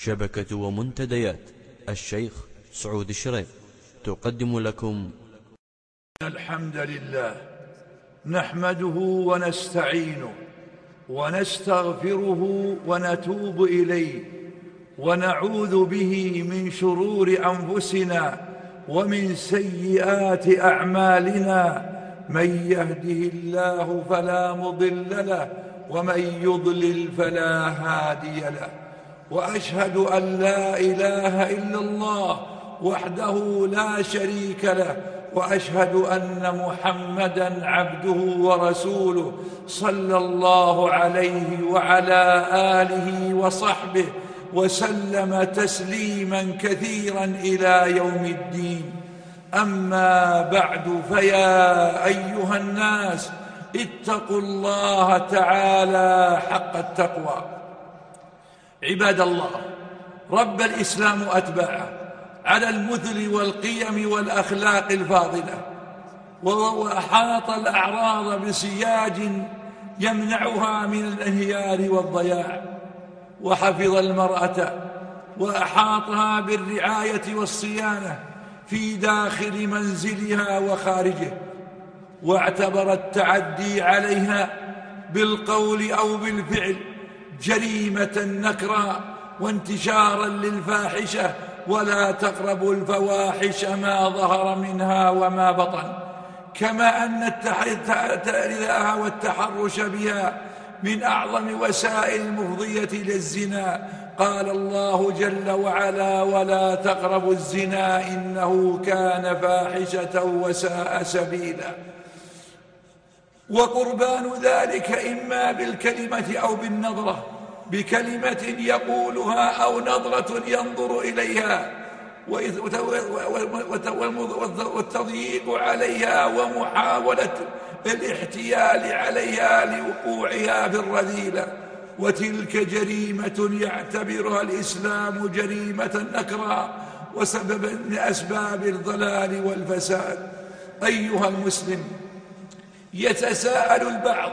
شبكة ومنتديات. الشيخ سعود الشريف تقدم لكم. الحمد لله. نحمده ونستعينه ونستغفره ونتوب إليه ونعوذ به من شرور أنفسنا ومن سيئات أعمالنا. من يهده الله فلا مضل له ومن يضلل فلا هادي له. وأشهد أن لا إله إلا الله وحده لا شريك له وأشهد أن محمدا عبده ورسوله صلى الله عليه وعلى آله وصحبه وسلم تسليما كثيرا إلى يوم الدين. أما بعد فيا أيها الناس اتقوا الله تعالى حق التقوى. عباد الله رب الإسلام أتباعه على المثل والقيم والأخلاق الفاضلة وأحاط الأعراض بسياج يمنعها من الانهيار والضياع وحفظ المرأة وأحاطها بالرعاية والصيانة في داخل منزلها وخارجه واعتبر التعدي عليها بالقول أو بالفعل جريمة نكرا وانتشارا للفاحشة ولا تقربوا الفواحش ما ظهر منها وما بطن. كما أن التأريثها والتحرش بها من أعظم وسائل المفضية للزنا. قال الله جل وعلا ولا تقربوا الزنا إنه كان فاحشة وساء سبيلا. وقربان ذلك إما بالكلمة أو بالنظرة بكلمة يقولها أو نظرة ينظر إليها والتضييق عليها ومحاولة الاحتيال عليها لوقوعها في الرذيلة وتلك جريمة يعتبرها الإسلام جريمة نكرا وسببا من أسباب الضلال والفساد. أيها المسلم يتساءل البعض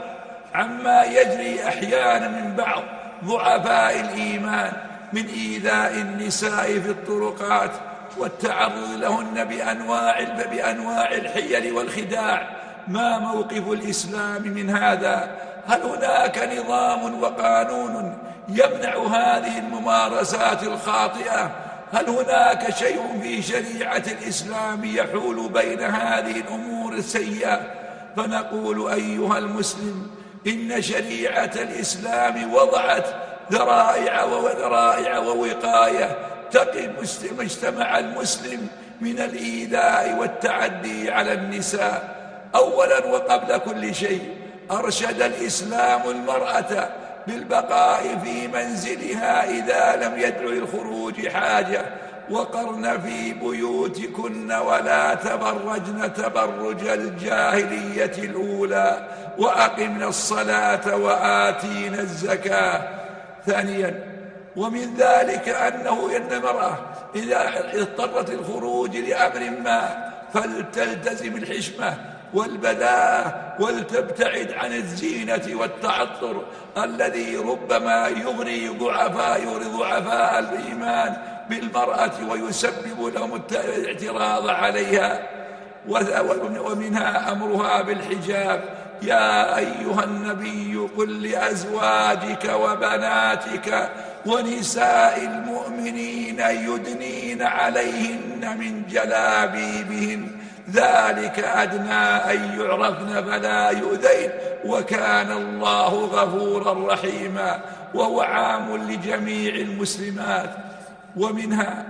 عما يجري أحيانا من بعض ضعفاء الإيمان من إيذاء النساء في الطرقات والتعرض لهن بأنواع, بأنواع الحيل والخداع. ما موقف الإسلام من هذا؟ هل هناك نظام وقانون يمنع هذه الممارسات الخاطئة؟ هل هناك شيء في شريعة الإسلام يحول بين هذه الأمور السيئة؟ فنقول أيها المسلم إن شريعة الإسلام وضعت ذرائع وذرائع ووقاية تقي مجتمع المسلم من الإيذاء والتعدي على النساء. أولا وقبل كل شيء أرشد الإسلام المرأة بالبقاء في منزلها إذا لم يدع الخروج حاجة. وقرن في بيوتكن ولا تبرجن تبرج الجاهلية الأولى وأقمنا الصلاة وآتينا الزكاة. ثانيا ومن ذلك أنه إن المرأة إذا اضطرت الخروج لأمر ما فلتلتزم الحشمة والبداءة ولتبتعد عن الزينة والتعطر الذي ربما يغري ضعفاء يغري ضعفاء الإيمان بالمرأة ويسبب لهم الاعتراض عليها ومنها أمرها بالحجاب. يا أيها النبي قل لأزواجك وبناتك ونساء المؤمنين يدنين عليهن من جلابيبهن. ذلك أدنى أن يعرفن فلا يؤذين. وكان الله غفورا رحيما. وهو عام لجميع المسلمات. ومنها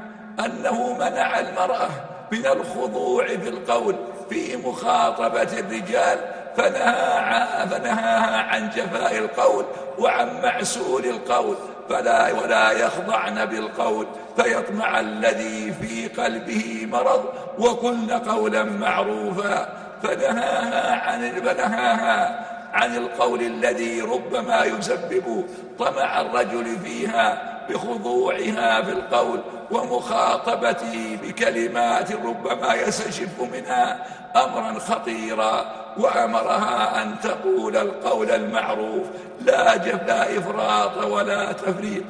أنه منع المرأة من الخضوع في القول في مخاطبة الرجال فنهى فنهاها عن جفاء القول وعن معسول القول فلا ولا يخضعن بالقول فيطمع الذي في قلبه مرض وقلن قولا معروفا فنهاها عن فنهاها عن القول الذي ربما يسبب طمع الرجل فيها بخضوعها في القول ومخاطبته بكلمات ربما يستشف منها أمرا خطيرا وأمرها أن تقول القول المعروف. لا لا إفراط ولا تفريط.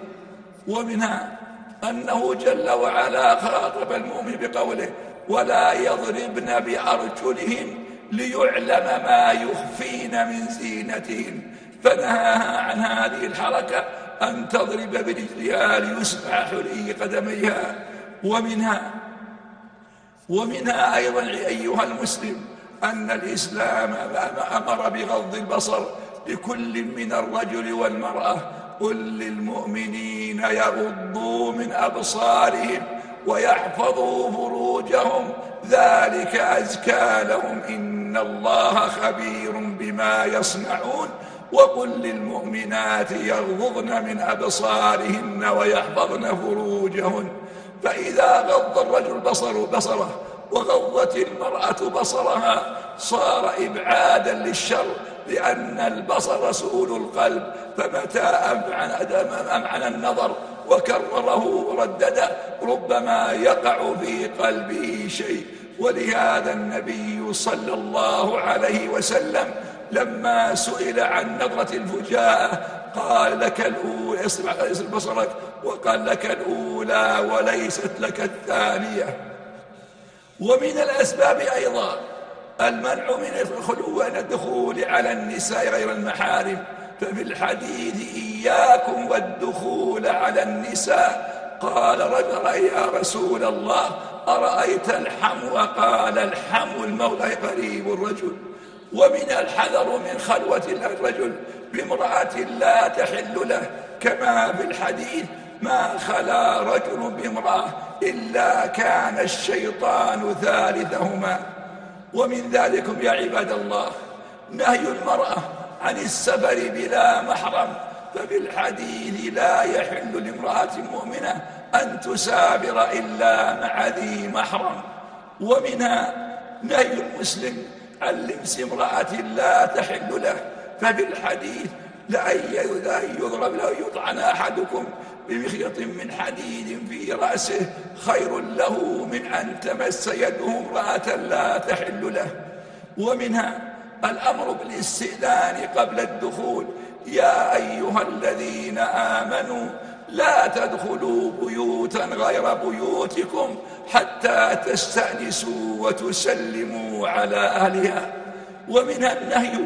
ومنها أنه جل وعلا خاطب المؤمن بقوله ولا يضربن بأرجلهن ليعلم ما يخفين من زينتهن فنهاها عن هذه الحركة أن تضرب برجلها ليسمع حلي قدميها. ومنها ومنها أيضا أيها المسلم أن الإسلام أمر بغض البصر لكل من الرجل والمرأة. قل للمؤمنين يغضوا من أبصارهم ويحفظوا فروجهم. ذلك أزكى لهم. إن الله خبير بما يصنعون. وقل للمؤمنات يغضضن من أبصارهن ويحفظن فروجهن. فإذا غض الرجل بصره بصره وغضت المرأة بصرها صار إبعادا للشر لأن البصر سؤول القلب فمتى أمعن, أمعن النظر وكرره وردده ربما يقع في قلبه شيء. ولهذا النبي صلى الله عليه وسلم لما سئل عن نظرة الفجاءة قال لك الأولى اصرف بصرك وقال لك الأولى وليست لك الثانية. ومن الأسباب أيضا المنع من الخلو عن الدخول على النساء غير المحارم. ففي الحديث إياكم والدخول على النساء. قال رجل يا رسول الله أرأيت الحم وقال الحم المولى قريب الرجل. ومن الحذر من خلوة الرجل بامرأة لا تحل له كما في الحديث ما خلا رجل بامرأة إلا كان الشيطان ثالثهما ومن ذلكم يا عباد الله نهي المرأة عن السفر بلا محرم ففي الحديث لا يحل لامرأة مؤمنة أن تسافر إلا مع ذي محرم. ومنها نهي المسلم عن لمس امرأة لا تحل له ففي الحديث لأن يضرب له يطعن أحدكم بمخيط من حديد في رأسه خير له من أن تمس يده امرأة لا تحل له. ومنها الأمر بالاستئذان قبل الدخول. يا أيها الذين آمنوا لا تدخلوا بيوتا غير بيوتكم حتى تستأنسوا وتسلموا على أهلها. ومنها النهي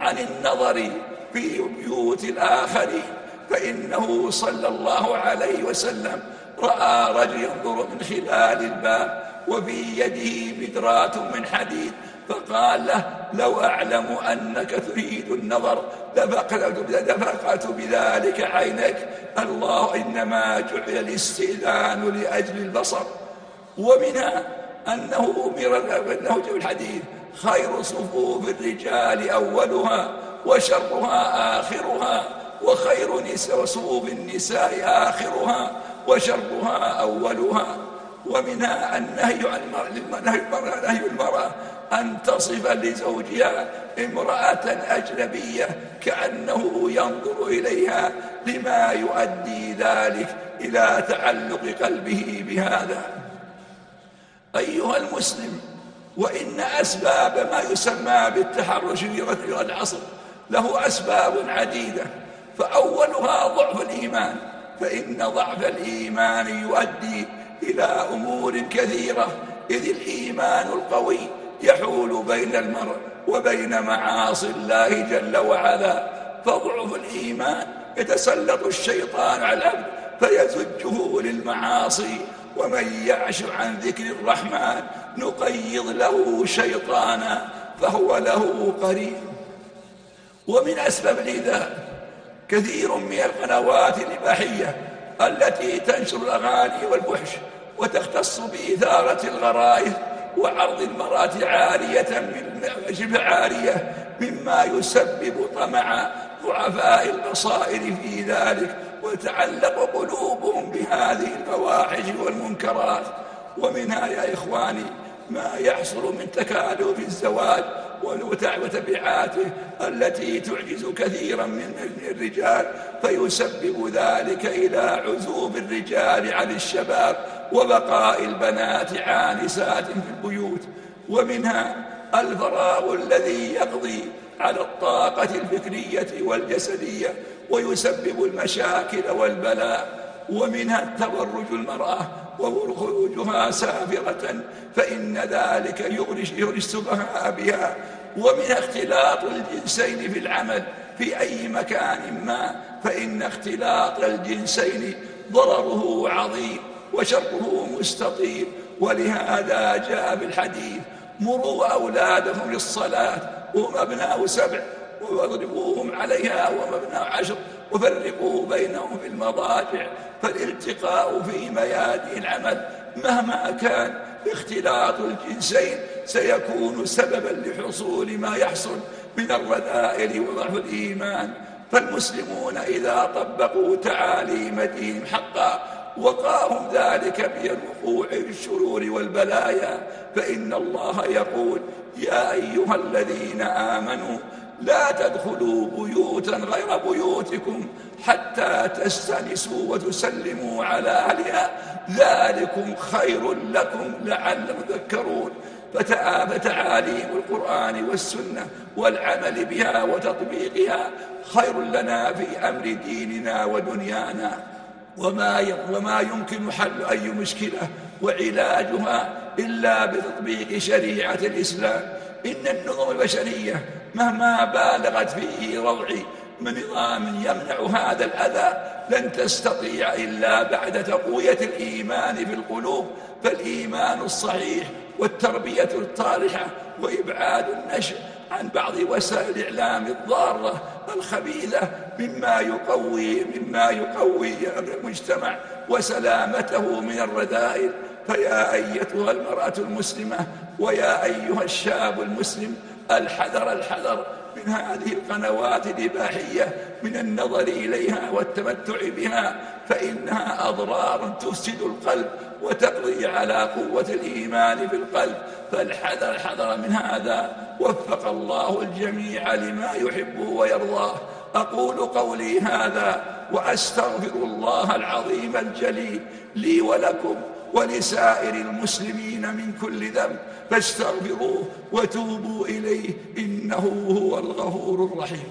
عن النظر في بيوت الآخرين فإنه صلى الله عليه وسلم رأى رجل ينظر من خلال الباب وفي يده بدرات من حديد فقال له لو أعلم أنك تريد النظر لفقعت بذلك عينك الله إنما جعل الاستئذان لأجل البصر. ومنها أنه أنه في الحديث خير صفوف الرجال أولها وشرها آخرها وخير صفوف النساء آخرها وشرها أولها. ومنها النهي عن نهي المرأة أن تصف لزوجها امرأة أجنبية كأنه ينظر إليها لما يؤدي ذلك إلى تعلق قلبه بهذا. أيها المسلم وإن أسباب ما يسمى بالتحرش في العصر له أسباب عديدة فأولها ضعف الإيمان فإن ضعف الإيمان يؤدي إلى أمور كثيرة إذ الإيمان القوي يحول بين المرء وبين معاصي الله جل وعلا. فضعف الإيمان يتسلط الشيطان على العبد فيزجه للمعاصي. ومن يعش عن ذكر الرحمن نقيض له شيطانا فهو له قريب. ومن أسباب الإيذاء كثير من القنوات الإباحية التي تنشر الأغاني والفحش وتختص بإثارة الغرائز وعرض المرأة عارية شبه عارية مما يسبب طمع ضعفاء البصائر في ذلك وتعلق قلوبهم بهذه الفواحش والمنكرات. ومنها يا إخواني ما يحصل من تكالب الزواج وتبعاته التي تعجز كثيرا من الرجال فيسبب ذلك إلى عزوب الرجال عن الشباب وبقاء البنات عانسات في البيوت ومنها الفراغ الذي يقضي على الطاقة الفكرية والجسدية ويسبب المشاكل والبلاء ومنها التبرج المرأة وخروجها سافرة فإن ذلك يغري السبهاء بها. ومنها اختلاط الجنسين في العمل في أي مكان ما فإن اختلاط الجنسين ضرره عظيم. وشره مستطيل ولهذا جاء بالحديث مروا أولادهم للصلاة وهم أبناء سبع واضربوهم عليها وهم أبناء عشر وفرقوا بينهم في المضاجع فالالتقاء في ميادين العمل مهما كان اختلاط الجنسين سيكون سببا لحصول ما يحصل من الرذائل وضعف الإيمان فالمسلمون إذا طبقوا تعاليم دينهم حقا وقاهم ذلك من الوقوع في الشرور والبلايا. فإن الله يقول يا أيها الذين آمنوا لا تدخلوا بيوتا غير بيوتكم حتى تستنسوا وتسلموا على أهلها. ذلكم خير لكم لعلكم تذكرون. فتعاليم القرآن والسنة والعمل بها وتطبيقها. خير لنا في أمر ديننا ودنيانا. وما وما يمكن حل أي مشكلة وعلاجها إلا بتطبيق شريعة الإسلام. إن النظم البشرية مهما بالغت في روع من نظام يمنع هذا الأذى لن تستطيع إلا بعد تقوية الإيمان في القلوب فالإيمان الصحيح والتربية الطالحة وإبعاد النشء عن بعض وسائل الإعلام الضارة الخبيثة مما يقوي مما يقوي المجتمع وسلامته من الرذائل. فيا أيتها المرأة المسلمة ويا أيها الشاب المسلم الحذر الحذر من هذه القنوات الإباحية من النظر إليها والتمتع بها فإنها أضرار تفسد القلب وتقضي على قوة الإيمان في القلب. فالحذر الحذر من هذا. وفق الله الجميع لما يحبه ويرضاه. أقول قولي هذا وأستغفر الله العظيم الجليل لي ولكم ولسائر المسلمين من كل ذنب. فاستغفروه وتوبوا إليه إنه هو الغفور الرحيم.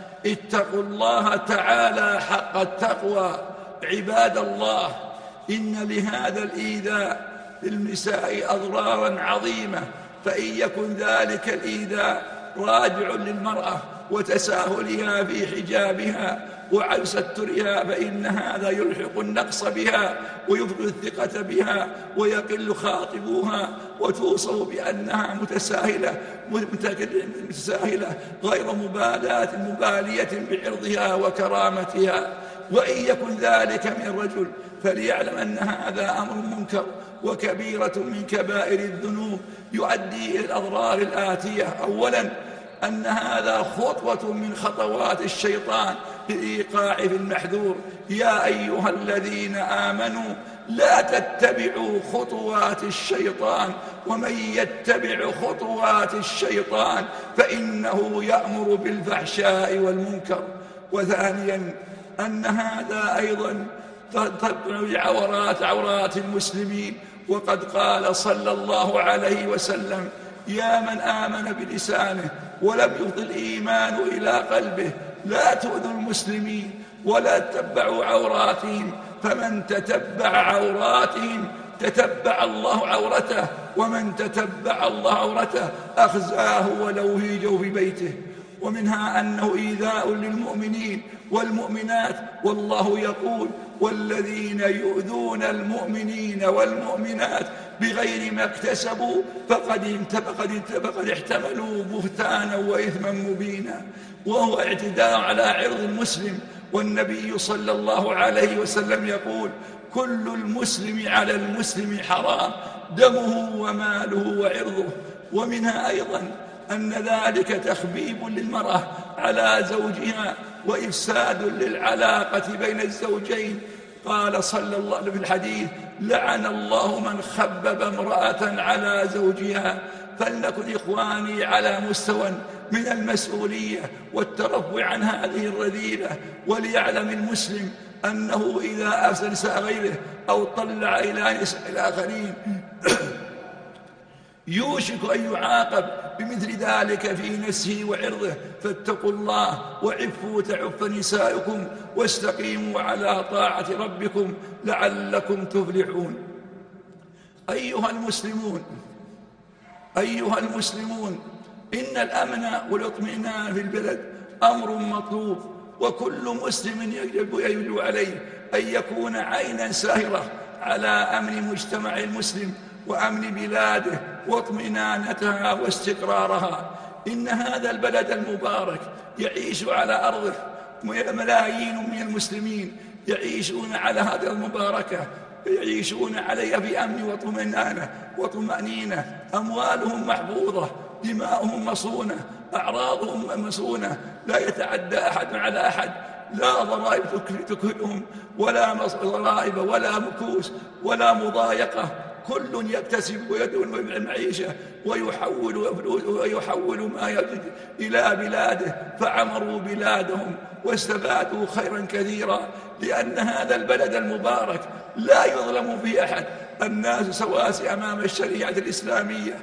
اتقوا الله تعالى حق التقوى. عباد الله إن لهذا الإيذاء للنساء أضرارا عظيمة فإن يكن ذلك الإيذاء راجع للمرأة وتساهلها في حجابها. وعن سترها فإن هذا يلحق النقص بها ويفقد الثقة بها ويقل خاطبوها وتوصف بأنها متساهلة متساهلة غير مبالاة مبالية بعرضها وكرامتها. وإن يكن ذلك من الرجل فليعلم أن هذا أمر منكر وكبيرة من كبائر الذنوب. يؤدي إلى الأضرار الآتية. أولاً أن هذا خطوة من خطوات الشيطان للإيقاع في المحذور. يا أيها الذين آمنوا لا تتبعوا خطوات الشيطان ومن يتبع خطوات الشيطان فإنه يأمر بالفحشاء والمنكر. وثانيا أن هذا أيضا تتبع عورات عورات المسلمين. وقد قال صلى الله عليه وسلم يا من آمن بلسانه ولم يفض الإيمان إلى قلبه لا تؤذوا المسلمين ولا تتبعوا عوراتهم. فمن تتبع عوراتهم تتبع الله عورته ومن تتبع الله عورته أخزاه ولو في جوف بيته. ومنها أنه إيذاء للمؤمنين والمؤمنات. والله يقول والذين يؤذون المؤمنين والمؤمنات بغير ما اكتسبوا فقد فقد فقد احتملوا بهتانا وإثما مبينا. وهو اعتداء على عرض المسلم. والنبي صلى الله عليه وسلم يقول كل المسلم على المسلم حرام دمه وماله وعرضه. ومنها أيضا أن ذلك تخبيب للمرأة على زوجها وإفساد للعلاقة بين الزوجين. قال صلى الله عليه في الحديث لعن الله من خبب امرأة على زوجها. فلنكن إخواني على مستوى من المسؤولية والترفع عن هذه الرذيلة. وليعلم المسلم أنه إذا أرسل نساء غيره أو طلع إلى نساء الآخرين يوشك أن يعاقب بمثل ذلك في نفسه وعرضه. فاتقوا الله وعفوا تعف نسائكم واستقيموا على طاعة ربكم لعلكم تفلحون. أيها المسلمون أيها المسلمون إن الأمن والإطمئنان في البلد أمر مطلوب وكل مسلم يجب يجب عليه أن يكون عينا ساهرة على أمن مجتمع المسلم وأمن بلاده واطمئنانتها واستقرارها. إن هذا البلد المبارك يعيش على أرضه. ملايين من المسلمين يعيشون على هذه المباركة يعيشون عليها بأمن وطمأنينة وطمأنينة أموالهم محفوظة دماؤهم مصونة أعراضهم مصونة لا يتعدى أحد على أحد لا ضرائب تكهلهم ولا ضرائب ولا مكوس ولا مضايقة. كل يكتسب ويدعو المعيشة ويحول ويحول ما يجد إلى بلاده. فعمروا بلادهم واستفادوا خيرا كثيرا لأن هذا البلد المبارك لا يظلم فيه أحد. الناس سواسي أمام الشريعة الإسلامية.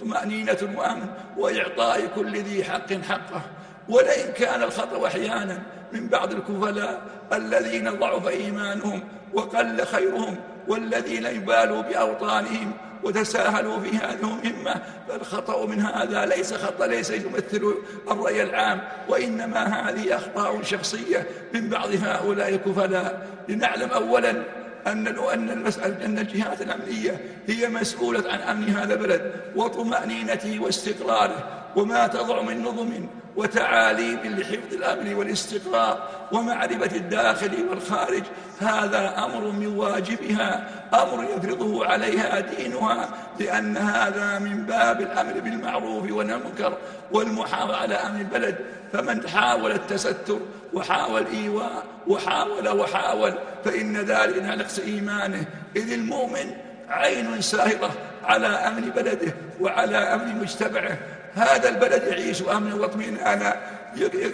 طمأنينة وأمن وإعطاء كل ذي حق حقه. ولئن كان الخطأ أحيانا من بعض الكفلاء الذين ضعف إيمانهم وقل خيرهم والذين يبالوا بأوطانهم وتساهلوا في هذه المهمة فالخطأ من هذا ليس خطأ ليس يمثل الرأي العام وإنما هذه أخطاء شخصية من بعض هؤلاء الكفلاء. لنعلم أولا أن أن المسألة أن الجهات الأمنية هي مسؤولة عن أمن هذا البلد وطمأنينته واستقراره وما تضع من نظم وتعاليم لحفظ الأمن والاستقرار ومعرفة الداخل والخارج. هذا أمر من واجبها أمر يفرضه عليها دينها لأن هذا من باب الأمر بالمعروف والمنكر والمحافظة على أمن البلد. فمن حاول التستر وحاول إيواء وحاول وحاول فإن ذلك نقص إيمانه. إذ المؤمن عين ساهرة على أمن بلده وعلى أمن مجتمعه. هذا البلد يعيش أمن واطمئنان.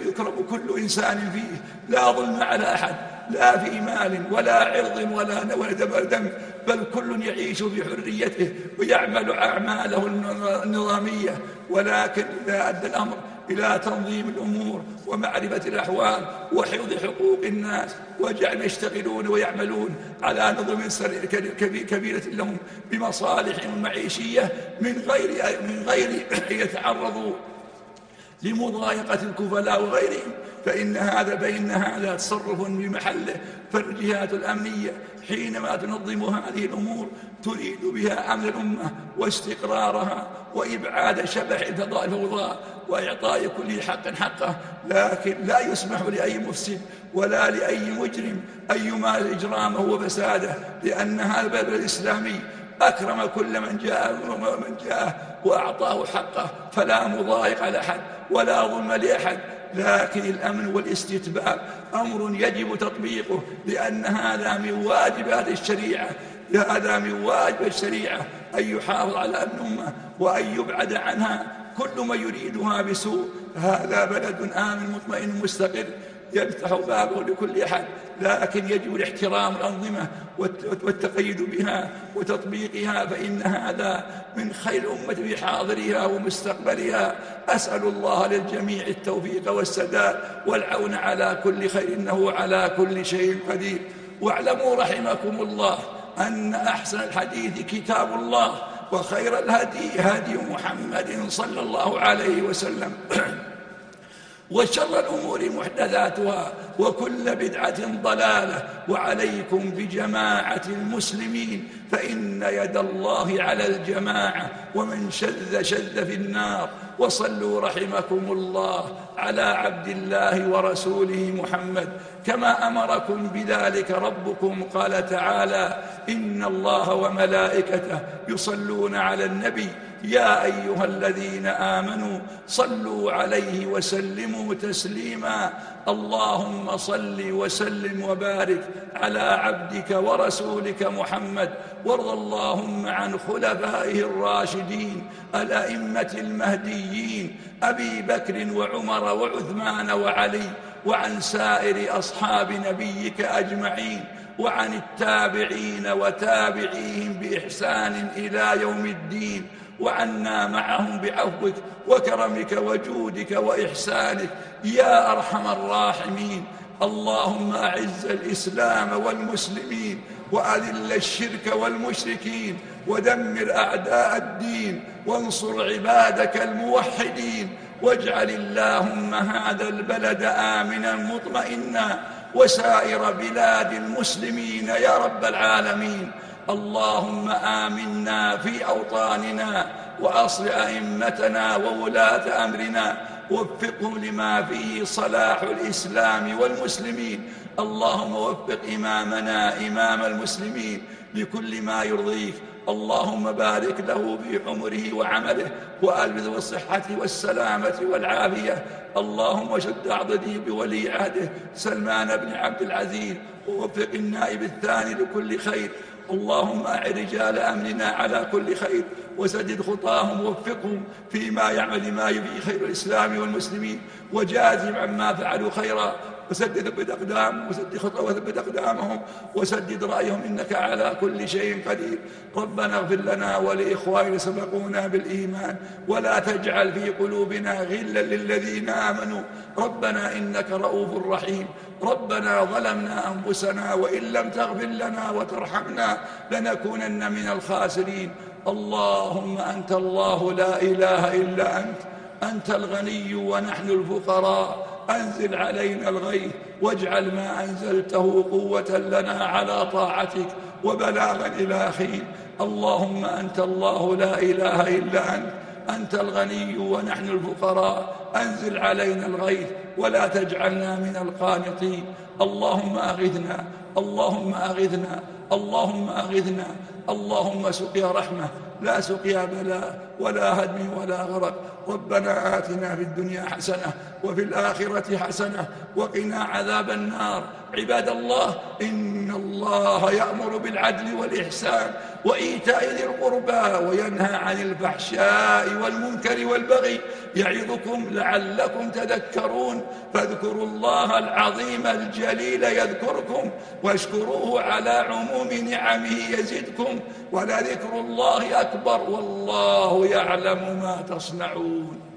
يكرم كل إنسان فيه. لا ظلم على أحد لا في مال ولا عرض ولا ولا دم بل كل يعيش بحريته ويعمل أعماله النظامية. ولكن إذا أدى الأمر إلى تنظيم الأمور ومعرفة الأحوال وحفظ حقوق الناس وجعل يشتغلون ويعملون على نظم كبيرة لهم بمصالحهم المعيشية من غير من غير يتعرضوا لمضايقة الكفلاء وغيرهم فإن هذا فإن هذا تصرف بمحله. فالجهات الأمنية حينما تنظم هذه الأمور تريد بها أمن الأمة واستقرارها وإبعاد شبح الفوضى وإعطاء كل حق حقه. لكن لا يسمح لأي مفسد ولا لأي مجرم أن يمال إجرامه وفساده لأن هذا البلد الإسلامي أكرم كل من جاء من جاء وأعطاه حقه فلا مضايق على أحد ولا ظلم لأحد. لكن الأمن والاستتباب أمر يجب تطبيقه لأن هذا من واجبات الشريعة هذا من واجب الشريعة أن يحافظ على أمن وأن يبعد عنها. كل من يريدها بسوء هذا بلد آمن مطمئن مستقر. يفتح بابه لكل أحد لكن يجب الاحترام الأنظمة والتقيد بها وتطبيقها فإن هذا من خير الأمة في حاضرها ومستقبلها. أسأل الله للجميع التوفيق والسداد والعون على كل خير إنه على كل شيء قدير. واعلموا رحمكم الله أن أحسن الحديث كتاب الله وخير الهدي هدي محمد صلى الله عليه وسلم. وشر الأمور محدثاتها وكل بدعة ضلالة وعليكم بجماعة المسلمين فإن يد الله على الجماعة ومن شذ شذ في النار وصلوا رحمكم الله على عبد الله ورسوله محمد كما أمركم بذلك ربكم قال تعالى إن الله وملائكته يصلون على النبي يا أيها الذين آمنوا صلوا عليه وسلموا تسليما. اللهم صل وسلم وبارك على عبدك ورسولك محمد. وارض اللهم عن خلفائه الراشدين الأئمة المهديين أبي بكر وعمر وعثمان وعلي وعن سائر أصحاب نبيك أجمعين وعن التابعين وتابعيهم بإحسان إلى يوم الدين. وعنا معهم بعفوك وكرمك وجودك وإحسانك. يا أرحم الراحمين. اللهم أعز الإسلام والمسلمين وأذل الشرك والمشركين ودمر أعداء الدين وانصر عبادك الموحدين واجعل اللهم هذا البلد آمنا مطمئنا وسائر بلاد المسلمين يا رب العالمين. اللهم آمنا في أوطاننا وأصل أئمتنا وولاة أمرنا وفقهم لما فيه صلاح الإسلام والمسلمين. اللهم وفق إمامنا إمام المسلمين لكل ما يرضيك. اللهم بارك له في عمره وعمله وألبث بالصحة والسلامة والعافية. اللهم شد عضدي بولي عهده سلمان بن عبد العزيز. ووفق النائب الثاني لكل خير. اللهم أع رجال أمننا على كل خير وسدد خطاهم ووفقهم فيما يعمل ما يبي خير الإسلام والمسلمين وجازم عما فعلوا خيرا وسدد ثبت أقدامهم وسدد خطأ وثبت أقدامهم وسدد رأيهم إنك على كل شيء قدير. ربنا اغفر لنا ولإخواننا سبقونا بالإيمان ولا تجعل في قلوبنا غلا للذين آمنوا. ربنا إنك رؤوف رحيم. ربنا ظلمنا أنفسنا وإن لم تغفر لنا وترحمنا لنكونن من الخاسرين. اللهم أنت الله لا إله إلا أنت أنت الغني ونحن الفقراء. أنزل علينا الغيث واجعل ما أنزلته قوة لنا على طاعتك وبلاغا إلى حين. اللهم أنت الله لا إله إلا أنت أنت الغني ونحن الفقراء. أنزل علينا الغيث ولا تجعلنا من القانطين. اللهم أغثنا اللهم أغثنا اللهم أغثنا اللهم سقيا رحمة. لا سقيا بلاء ولا هدم ولا غرق. ربنا آتنا في الدنيا حسنة وفي الآخرة حسنة وقنا عذاب النار. عباد الله إن الله يأمر بالعدل والإحسان وإيتاء ذي القربى وينهى عن الفحشاء والمنكر والبغي يعظكم لعلكم تذكرون فاذكروا الله العظيم الجليل يذكركم واشكروه على عموم نعمه يزدكم ولذكر الله أكبر والله يعلم ما تصنعون